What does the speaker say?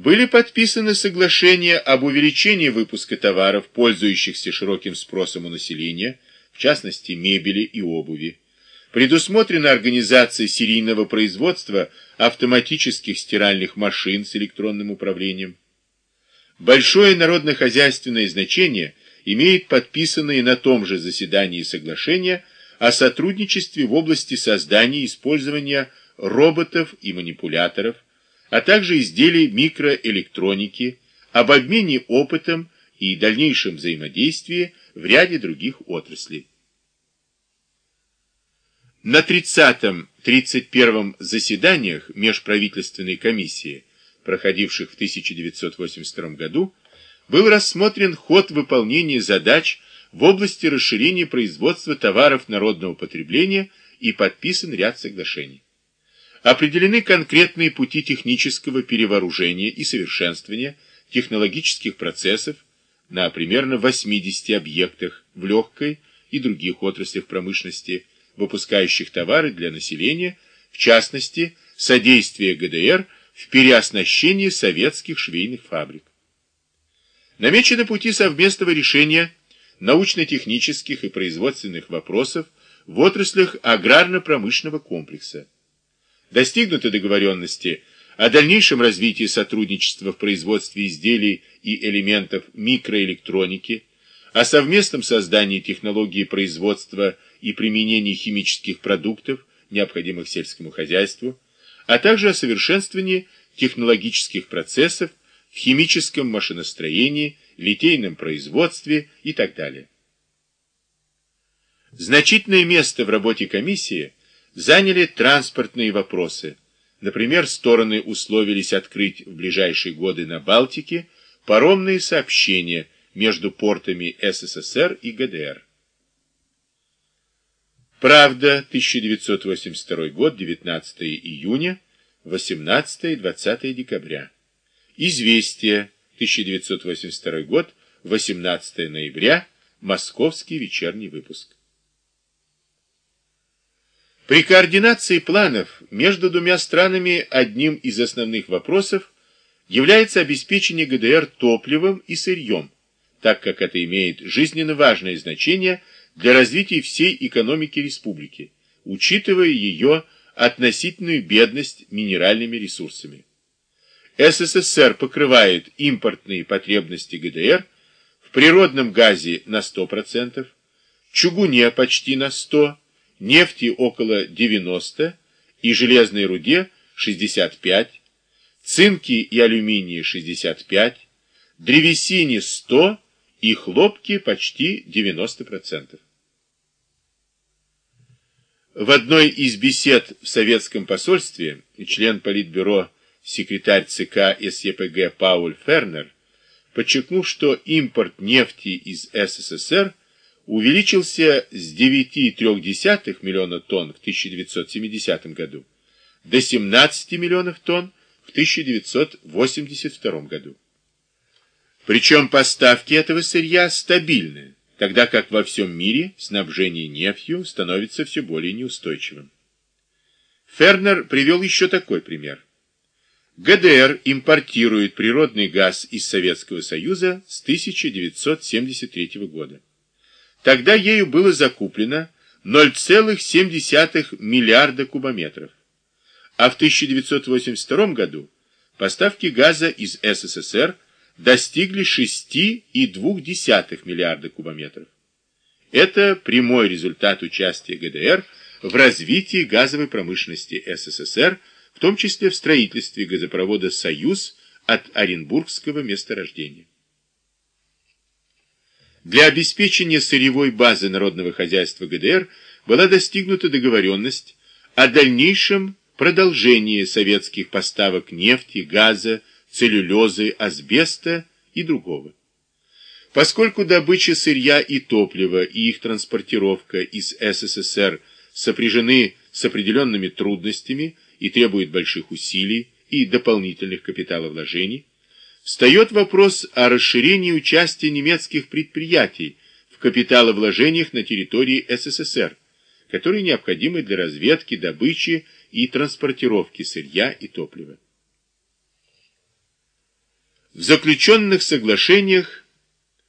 были подписаны соглашения об увеличении выпуска товаров, пользующихся широким спросом у населения, в частности мебели и обуви. Предусмотрена организация серийного производства автоматических стиральных машин с электронным управлением. Большое народно-хозяйственное значение имеет подписанные на том же заседании соглашения о сотрудничестве в области создания и использования роботов и манипуляторов, а также изделий микроэлектроники, об обмене опытом и дальнейшем взаимодействии в ряде других отраслей. На 30-31 заседаниях межправительственной комиссии, проходивших в 1982 году, был рассмотрен ход выполнения задач в области расширения производства товаров народного потребления и подписан ряд соглашений. Определены конкретные пути технического перевооружения и совершенствования технологических процессов на примерно 80 объектах в легкой и других отраслях промышленности, выпускающих товары для населения, в частности, содействие ГДР в переоснащении советских швейных фабрик. Намечены пути совместного решения научно-технических и производственных вопросов в отраслях аграрно-промышленного комплекса. Достигнуты договоренности о дальнейшем развитии сотрудничества в производстве изделий и элементов микроэлектроники, о совместном создании технологии производства и применении химических продуктов, необходимых сельскому хозяйству, а также о совершенствовании технологических процессов в химическом машиностроении, литейном производстве и так далее. Значительное место в работе комиссии – заняли транспортные вопросы. Например, стороны условились открыть в ближайшие годы на Балтике паромные сообщения между портами СССР и ГДР. Правда, 1982 год, 19 июня, 18-20 декабря. Известия, 1982 год, 18 ноября, Московский вечерний выпуск. При координации планов между двумя странами одним из основных вопросов является обеспечение ГДР топливом и сырьем, так как это имеет жизненно важное значение для развития всей экономики республики, учитывая ее относительную бедность минеральными ресурсами. СССР покрывает импортные потребности ГДР в природном газе на 100%, чугуне почти на 100%, нефти около 90 и железной руде 65, цинки и алюминии 65, древесине 100 и хлопки почти 90%. В одной из бесед в советском посольстве член политбюро секретарь ЦК СЕПГ Пауль Фернер подчеркнул, что импорт нефти из СССР увеличился с 9,3 миллиона тонн в 1970 году до 17 миллионов тонн в 1982 году. Причем поставки этого сырья стабильны, тогда как во всем мире снабжение нефтью становится все более неустойчивым. Фернер привел еще такой пример. ГДР импортирует природный газ из Советского Союза с 1973 года. Тогда ею было закуплено 0,7 миллиарда кубометров. А в 1982 году поставки газа из СССР достигли 6,2 миллиарда кубометров. Это прямой результат участия ГДР в развитии газовой промышленности СССР, в том числе в строительстве газопровода «Союз» от Оренбургского месторождения. Для обеспечения сырьевой базы народного хозяйства ГДР была достигнута договоренность о дальнейшем продолжении советских поставок нефти, газа, целлюлезы, асбеста и другого. Поскольку добыча сырья и топлива и их транспортировка из СССР сопряжены с определенными трудностями и требуют больших усилий и дополнительных капиталовложений, встает вопрос о расширении участия немецких предприятий в капиталовложениях на территории СССР, которые необходимы для разведки, добычи и транспортировки сырья и топлива. В заключенных соглашениях